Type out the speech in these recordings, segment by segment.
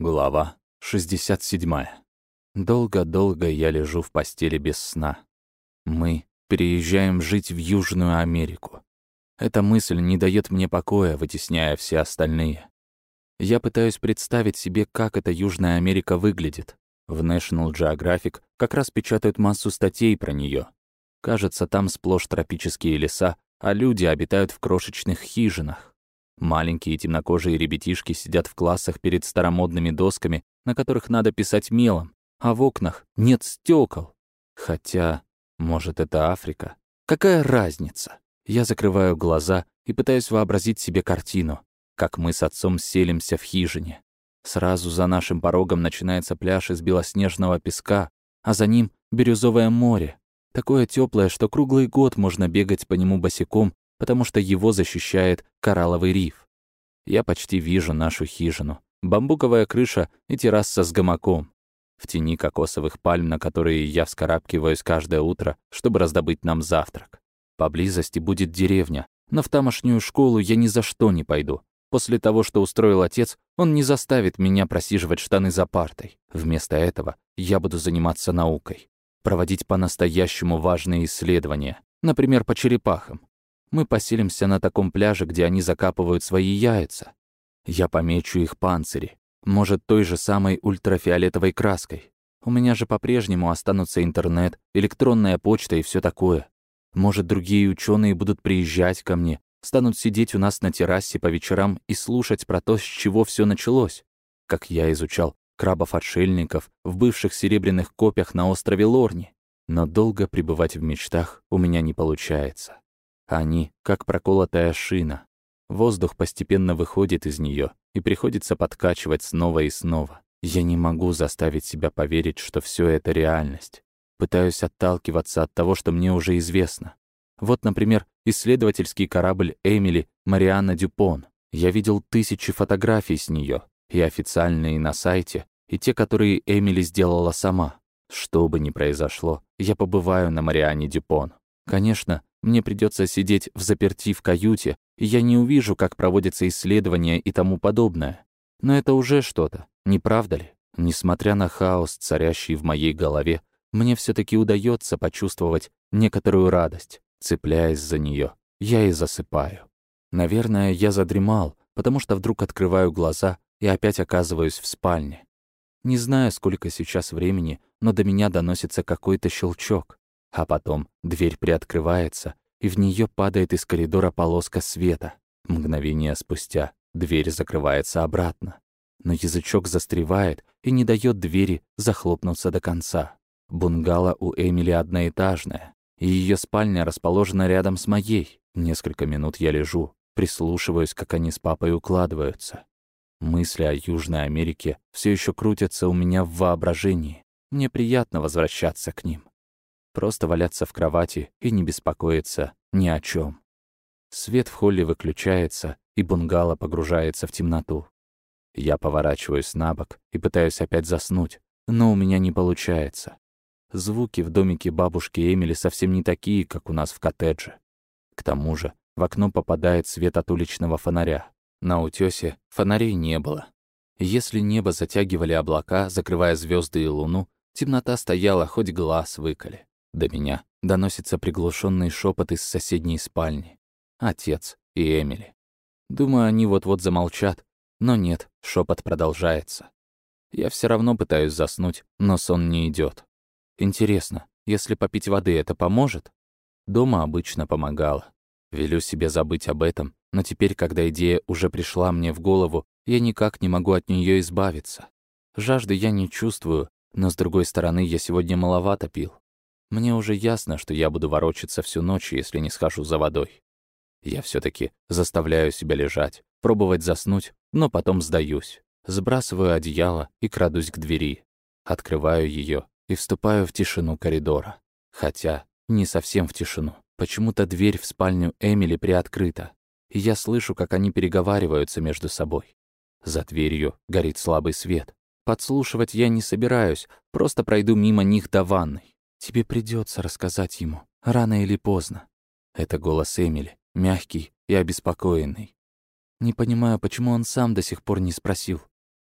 Глава 67. Долго-долго я лежу в постели без сна. Мы переезжаем жить в Южную Америку. Эта мысль не дает мне покоя, вытесняя все остальные. Я пытаюсь представить себе, как эта Южная Америка выглядит. В National Geographic как раз печатают массу статей про нее. Кажется, там сплошь тропические леса, а люди обитают в крошечных хижинах. Маленькие темнокожие ребятишки сидят в классах перед старомодными досками, на которых надо писать мелом, а в окнах нет стекол. Хотя, может, это Африка? Какая разница? Я закрываю глаза и пытаюсь вообразить себе картину, как мы с отцом селимся в хижине. Сразу за нашим порогом начинается пляж из белоснежного песка, а за ним — бирюзовое море, такое теплое, что круглый год можно бегать по нему босиком, потому что его защищает коралловый риф. Я почти вижу нашу хижину. Бамбуковая крыша и терраса с гамаком в тени кокосовых пальм, на которые я вскарабкиваюсь каждое утро, чтобы раздобыть нам завтрак. Поблизости будет деревня, но в тамошнюю школу я ни за что не пойду. После того, что устроил отец, он не заставит меня просиживать штаны за партой. Вместо этого я буду заниматься наукой. Проводить по-настоящему важные исследования, например, по черепахам. Мы поселимся на таком пляже, где они закапывают свои яйца. Я помечу их панцири, может, той же самой ультрафиолетовой краской. У меня же по-прежнему останутся интернет, электронная почта и все такое. Может, другие ученые будут приезжать ко мне, станут сидеть у нас на террасе по вечерам и слушать про то, с чего все началось. Как я изучал крабов-отшельников в бывших серебряных копьях на острове Лорни. Но долго пребывать в мечтах у меня не получается. Они, как проколотая шина. Воздух постепенно выходит из нее, и приходится подкачивать снова и снова. Я не могу заставить себя поверить, что все это реальность. Пытаюсь отталкиваться от того, что мне уже известно. Вот, например, исследовательский корабль Эмили Марианна Дюпон. Я видел тысячи фотографий с нее, и официальные на сайте, и те, которые Эмили сделала сама. Что бы ни произошло, я побываю на Марианне Дюпон. Конечно, мне придется сидеть в заперти в каюте, и я не увижу, как проводятся исследования и тому подобное. Но это уже что-то, не правда ли? Несмотря на хаос, царящий в моей голове, мне все таки удается почувствовать некоторую радость. Цепляясь за нее, я и засыпаю. Наверное, я задремал, потому что вдруг открываю глаза и опять оказываюсь в спальне. Не знаю, сколько сейчас времени, но до меня доносится какой-то щелчок. А потом дверь приоткрывается, и в нее падает из коридора полоска света. Мгновение спустя дверь закрывается обратно. Но язычок застревает и не дает двери захлопнуться до конца. Бунгало у Эмили одноэтажное, и ее спальня расположена рядом с моей. Несколько минут я лежу, прислушиваюсь, как они с папой укладываются. Мысли о Южной Америке все еще крутятся у меня в воображении. Мне приятно возвращаться к ним. Просто валяться в кровати и не беспокоиться ни о чем. Свет в холле выключается, и бунгало погружается в темноту. Я поворачиваюсь на бок и пытаюсь опять заснуть, но у меня не получается. Звуки в домике бабушки Эмили совсем не такие, как у нас в коттедже. К тому же в окно попадает свет от уличного фонаря. На утёсе фонарей не было. Если небо затягивали облака, закрывая звезды и луну, темнота стояла, хоть глаз выколи. До меня доносится приглушенный шепот из соседней спальни. Отец и Эмили. Думаю, они вот-вот замолчат, но нет, шепот продолжается. Я все равно пытаюсь заснуть, но сон не идет. Интересно, если попить воды, это поможет? Дома обычно помогало. Велю себе забыть об этом, но теперь, когда идея уже пришла мне в голову, я никак не могу от нее избавиться. Жажды я не чувствую, но, с другой стороны, я сегодня маловато пил. Мне уже ясно, что я буду ворочаться всю ночь, если не схожу за водой. Я все таки заставляю себя лежать, пробовать заснуть, но потом сдаюсь. Сбрасываю одеяло и крадусь к двери. Открываю ее и вступаю в тишину коридора. Хотя не совсем в тишину. Почему-то дверь в спальню Эмили приоткрыта, и я слышу, как они переговариваются между собой. За дверью горит слабый свет. Подслушивать я не собираюсь, просто пройду мимо них до ванной. Тебе придется рассказать ему, рано или поздно. Это голос Эмили, мягкий и обеспокоенный. Не понимаю, почему он сам до сих пор не спросил.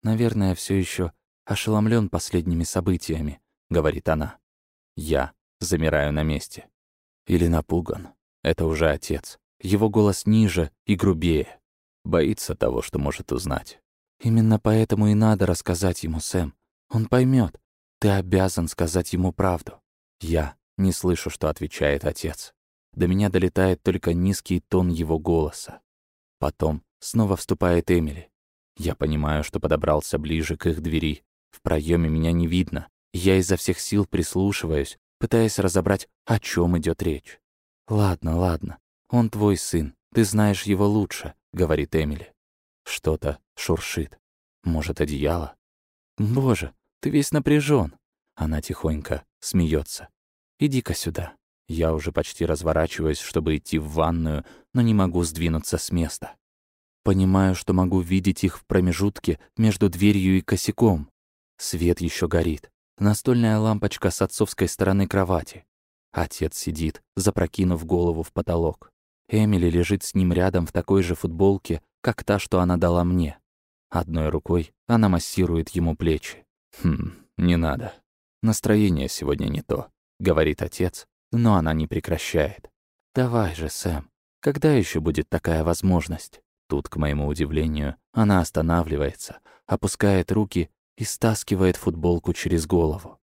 наверное, все еще ошеломлен последними событиями», — говорит она. Я замираю на месте. Или напуган. Это уже отец. Его голос ниже и грубее. Боится того, что может узнать. Именно поэтому и надо рассказать ему, Сэм. Он поймет. Ты обязан сказать ему правду. Я не слышу, что отвечает отец. До меня долетает только низкий тон его голоса. Потом снова вступает Эмили. Я понимаю, что подобрался ближе к их двери. В проеме меня не видно. Я изо всех сил прислушиваюсь, пытаясь разобрать, о чем идет речь. «Ладно, ладно. Он твой сын. Ты знаешь его лучше», — говорит Эмили. Что-то шуршит. Может, одеяло? «Боже, ты весь напряжен. Она тихонько смеется. «Иди-ка сюда». Я уже почти разворачиваюсь, чтобы идти в ванную, но не могу сдвинуться с места. Понимаю, что могу видеть их в промежутке между дверью и косяком. Свет еще горит. Настольная лампочка с отцовской стороны кровати. Отец сидит, запрокинув голову в потолок. Эмили лежит с ним рядом в такой же футболке, как та, что она дала мне. Одной рукой она массирует ему плечи. «Хм, не надо. Настроение сегодня не то», — говорит отец, но она не прекращает. «Давай же, Сэм, когда еще будет такая возможность?» Тут, к моему удивлению, она останавливается, опускает руки и стаскивает футболку через голову.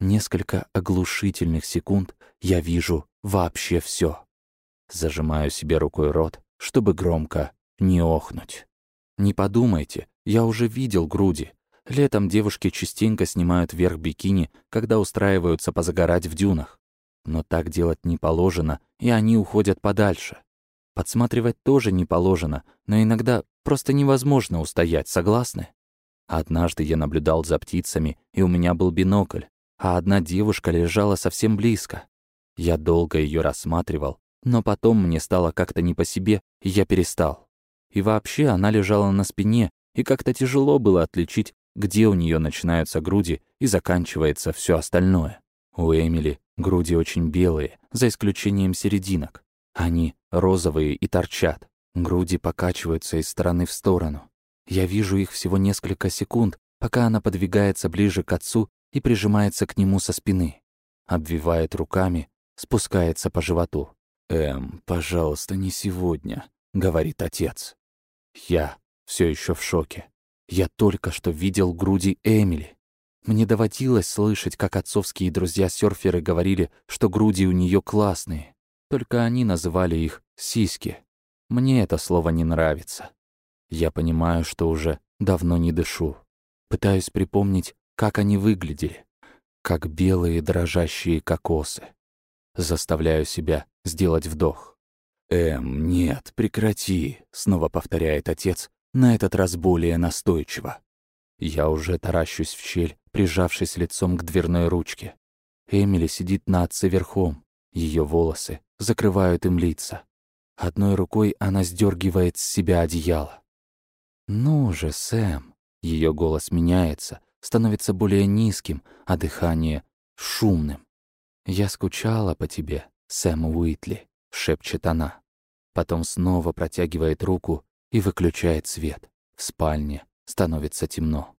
Несколько оглушительных секунд я вижу вообще все. Зажимаю себе рукой рот, чтобы громко не охнуть. Не подумайте, я уже видел груди. Летом девушки частенько снимают верх бикини, когда устраиваются позагорать в дюнах. Но так делать не положено, и они уходят подальше. Подсматривать тоже не положено, но иногда просто невозможно устоять, согласны? Однажды я наблюдал за птицами, и у меня был бинокль, а одна девушка лежала совсем близко. Я долго ее рассматривал, но потом мне стало как-то не по себе, и я перестал. И вообще она лежала на спине, и как-то тяжело было отличить, где у нее начинаются груди и заканчивается все остальное. У Эмили груди очень белые, за исключением серединок. Они розовые и торчат. Груди покачиваются из стороны в сторону. Я вижу их всего несколько секунд, пока она подвигается ближе к отцу и прижимается к нему со спины. Обвивает руками, спускается по животу. «Эм, пожалуйста, не сегодня», — говорит отец. Я все еще в шоке. Я только что видел груди Эмили. Мне доводилось слышать, как отцовские друзья-сёрферы говорили, что груди у нее классные. Только они называли их «сиськи». Мне это слово не нравится. Я понимаю, что уже давно не дышу. Пытаюсь припомнить, как они выглядели. Как белые дрожащие кокосы. Заставляю себя сделать вдох. «Эм, нет, прекрати», — снова повторяет отец, на этот раз более настойчиво. Я уже таращусь в щель, прижавшись лицом к дверной ручке. Эмили сидит на отце верхом. Ее волосы закрывают им лица. Одной рукой она сдергивает с себя одеяло. «Ну же, Сэм!» Ее голос меняется, становится более низким, а дыхание — шумным. «Я скучала по тебе, Сэм Уитли», — шепчет она. Потом снова протягивает руку и выключает свет. В спальне становится темно.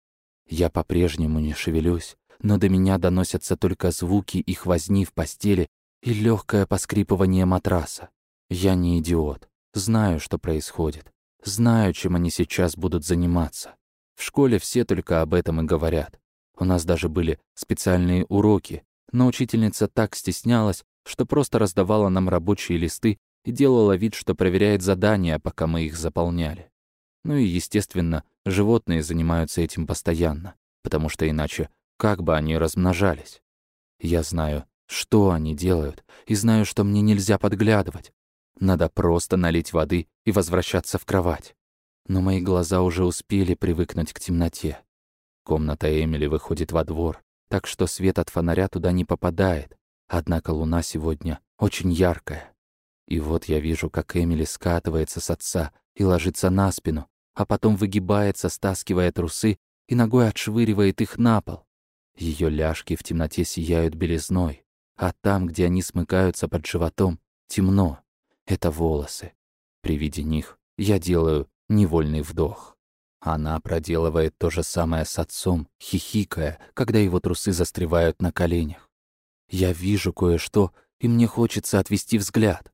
Я по-прежнему не шевелюсь, но до меня доносятся только звуки их возни в постели и легкое поскрипывание матраса. Я не идиот, знаю, что происходит, знаю, чем они сейчас будут заниматься. В школе все только об этом и говорят. У нас даже были специальные уроки, но учительница так стеснялась, что просто раздавала нам рабочие листы и делала вид, что проверяет задания, пока мы их заполняли. Ну и, естественно, животные занимаются этим постоянно, потому что иначе как бы они размножались? Я знаю, что они делают, и знаю, что мне нельзя подглядывать. Надо просто налить воды и возвращаться в кровать. Но мои глаза уже успели привыкнуть к темноте. Комната Эмили выходит во двор, так что свет от фонаря туда не попадает. Однако луна сегодня очень яркая. И вот я вижу, как Эмили скатывается с отца и ложится на спину, а потом выгибается, стаскивая трусы, и ногой отшвыривает их на пол. Ее ляжки в темноте сияют белизной, а там, где они смыкаются под животом, темно. Это волосы. При виде них я делаю невольный вдох. Она проделывает то же самое с отцом, хихикая, когда его трусы застревают на коленях. Я вижу кое-что, и мне хочется отвести взгляд.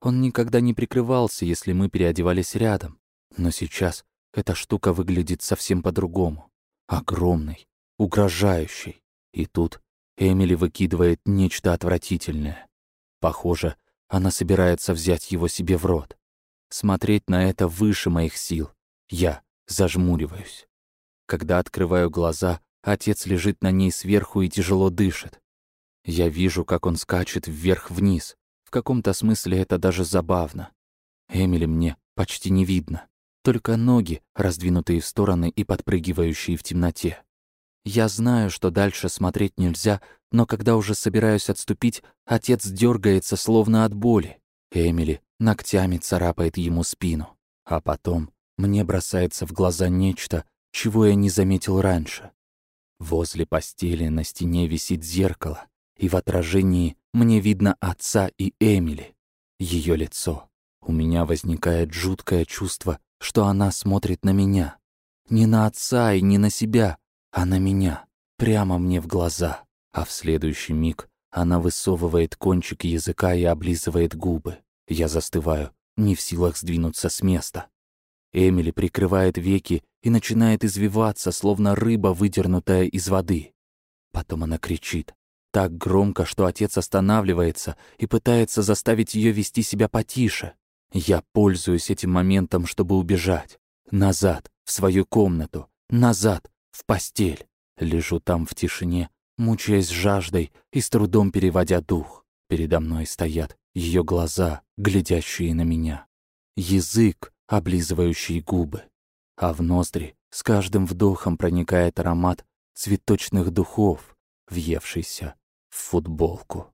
Он никогда не прикрывался, если мы переодевались рядом. Но сейчас эта штука выглядит совсем по-другому. Огромной, угрожающей. И тут Эмили выкидывает нечто отвратительное. Похоже, она собирается взять его себе в рот. Смотреть на это выше моих сил. Я зажмуриваюсь. Когда открываю глаза, отец лежит на ней сверху и тяжело дышит. Я вижу, как он скачет вверх-вниз. В каком-то смысле это даже забавно. Эмили мне почти не видно. Только ноги, раздвинутые в стороны и подпрыгивающие в темноте. Я знаю, что дальше смотреть нельзя, но когда уже собираюсь отступить, отец дергается словно от боли. Эмили ногтями царапает ему спину. А потом мне бросается в глаза нечто, чего я не заметил раньше. Возле постели на стене висит зеркало, и в отражении мне видно отца и Эмили, ее лицо. У меня возникает жуткое чувство, что она смотрит на меня. Не на отца и не на себя, а на меня, прямо мне в глаза. А в следующий миг она высовывает кончик языка и облизывает губы. Я застываю, не в силах сдвинуться с места. Эмили прикрывает веки и начинает извиваться, словно рыба, выдернутая из воды. Потом она кричит. Так громко, что отец останавливается и пытается заставить ее вести себя потише. Я пользуюсь этим моментом, чтобы убежать. Назад, в свою комнату. Назад, в постель. Лежу там в тишине, мучаясь жаждой и с трудом переводя дух. Передо мной стоят ее глаза, глядящие на меня. Язык, облизывающий губы, а в ноздри с каждым вдохом проникает аромат цветочных духов, въевшийся в футболку.